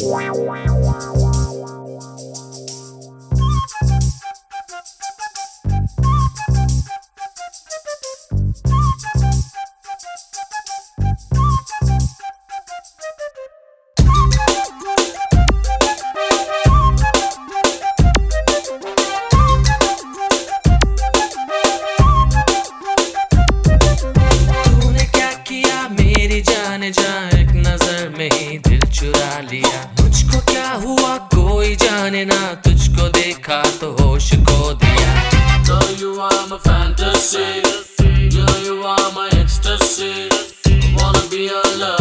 Wow, wow. कोई ना तुझको देखा तो होश को दिया So you are my fantasy. Girl, you are my ecstasy. I Wanna be your lover,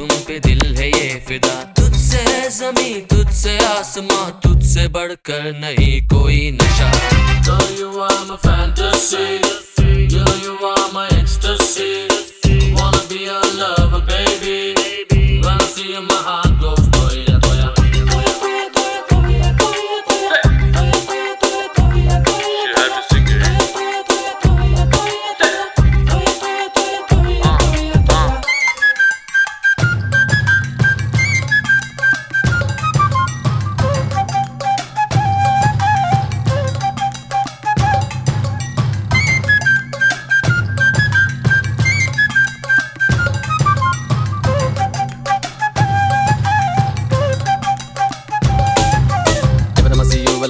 तुम पे दिल है ये फिदा तुझसे है जमी तुझसे आसमां, तुझसे बढ़कर नहीं कोई नशा you fantasy.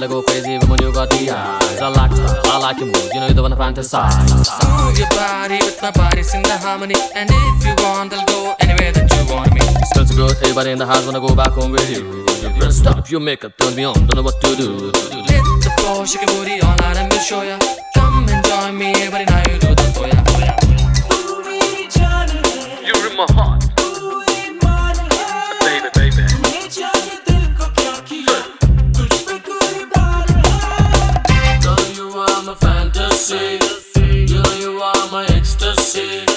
Time I see you, well, I go crazy even when you got the eyes. I like style, I like your mood, you know you're the one I fantasize. Move your body with my body's in the harmony And if you want I'll go anywhere that you want me Smells so good, everybody in the house wanna go back home with you. You better stop your makeup, turn me on, don't know what to do. Hit the floor, shake your booty all night and we'll show ya see.